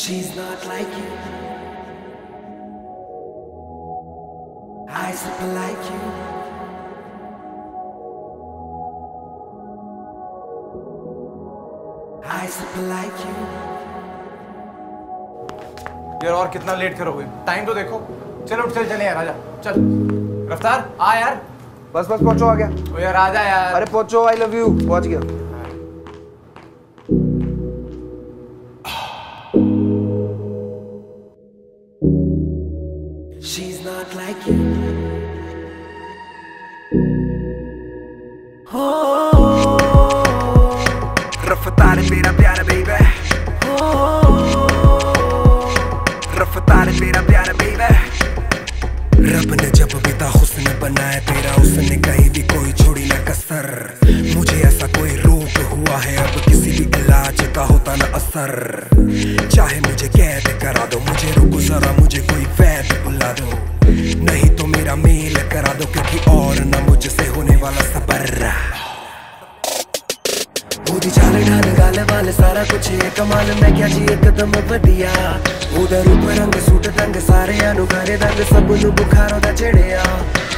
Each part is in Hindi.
She's not like you. I super like you. I super like you. यार और कितना लेट करोगे? टाइम तो देखो। चलो उठ चल चले यार आजा चल। रफ्तार आ यार। बस बस पहुंचो आ गया ओ यार आजा यार। अरे पहुंचो आई लव यू पहुँच गया। Not like you. Oh, रफ्तार मेरा प्यारा बेबी oh, रफ्तार मेरा प्यारा बेबी रब ने जब बिता हुस्न बनाया तेरा उसने कहीं भी कोई छोड़ी ना कसर। मुझे ऐसा कोई रोग हुआ है अब किसी भी इलाज का होता ना असर। दो क्योंकि और ना मुझसे होने वाला सबर ਉਹਦੀ ਚਾਲ ਢਾਲ ਗੱਲ ਵਾਲ ਸਾਰਾ ਕੁਝ ਇਹ ਕਮਾਲ ਮੈਂ ਕਿਹਾ ਜੀ ਇੱਕਦਮ ਵਧੀਆ ਉਹਦਾ ਰੂਪ ਰੰਗ ਸੂਟ ਰੰਗ ਸਾਰਿਆਂ ਨੂੰ ਘਰੇ ਰੰਗ ਸਭ ਨੂੰ ਬੁਖਾਰੋਂ ਦਾ ਚੜਿਆ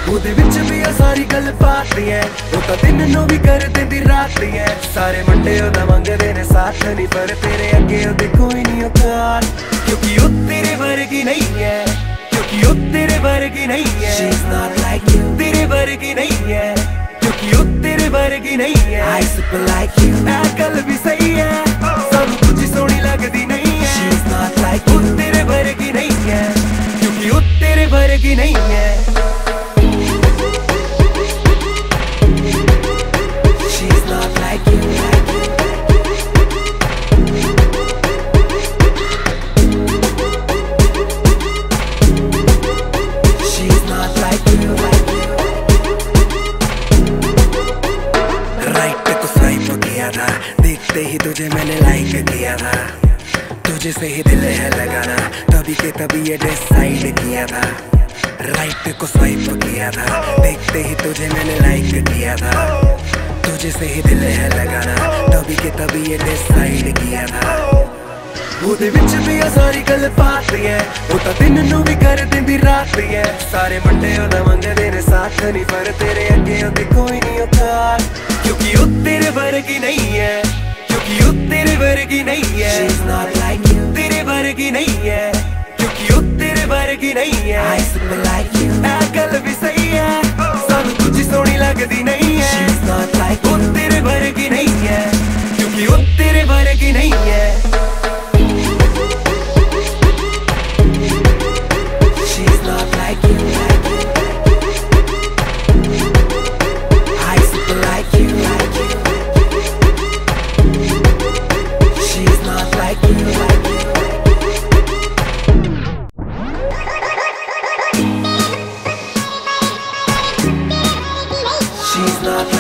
ਉਹਦੇ ਵਿੱਚ ਵੀ ਆ ਸਾਰੀ ਗੱਲ ਪਾਤੀ ਐ ਉਹ ਤਾਂ ਦਿਨ ਨੂੰ ਵੀ ਕਰ ਦਿੰਦੀ ਰਾਤ ਐ ਸਾਰੇ ਮੁੰਡੇ ਉਹਦਾ ਮੰਗਦੇ ਨੇ ਸਾਥ ਨਹੀਂ ਪਰ ਤੇਰੇ ਅੱਗੇ ਉਹਦੇ ਕੋਈ ਨਹੀਂ ਔਕਾਤ ਕਿਉਂਕਿ ਉਹ ਤੇਰੇ ਵਰਗੀ ਨਹੀਂ ਐ ਕਿਉਂਕਿ ਉਹ वर्गी नहीं है। She's not like you. तेरे वर्गी नहीं है। क्योंकि वो तेरे वर्गी नहीं है। I super like you. अकल भी सही है। सब कुछ सोनी लगती नहीं है। She's not like you. तेरे वर्गी नहीं है। क्योंकि वो तेरे वर्गी नहीं है। देखते ही तुझे मैंने लाइक किया था तुझे से ही दिल है लगाना तभी के तभी ये डिसाइड किया था राइट को स्वाइप किया था देखते ही तुझे मैंने लाइक किया था तुझे से ही दिल है लगाना तभी के तभी ये डिसाइड किया था ਉਹਦੇ ਵਿੱਚ ਵੀ ਆ ਸਾਰੀ ਗੱਲ ਪਾਤੀ ਐ ਉਹ ਤਾਂ ਦਿਨ ਨੂੰ ਵੀ ਕਰ ਦਿੰਦੀ ਰਾਤ ਐ ਸਾਰੇ ਮੁੰਡੇ ਉਹਦਾ ਮੰਗਦੇ ਨੇ ਸਾਥ ਨਹੀਂ ਪਰ ਤੇਰੇ ਅੱਗੇ ਉਹਦੇ ਕੋਈ ਨਹੀਂ ਔਕਾਤ ਕਿਉਂਕਿ ਉਹ ਤੇਰੇ ਵਰਗੀ ਨਹੀਂ ਐ ਕਿਉਂਕਿ ਉਹ वर्गी नहीं है। Like तेरे वर्गी की नहीं है। क्योंकि वो तेरे वर्गी की नहीं है। Like अकल भी सही है। सब कुछ सोनी लगती नहीं not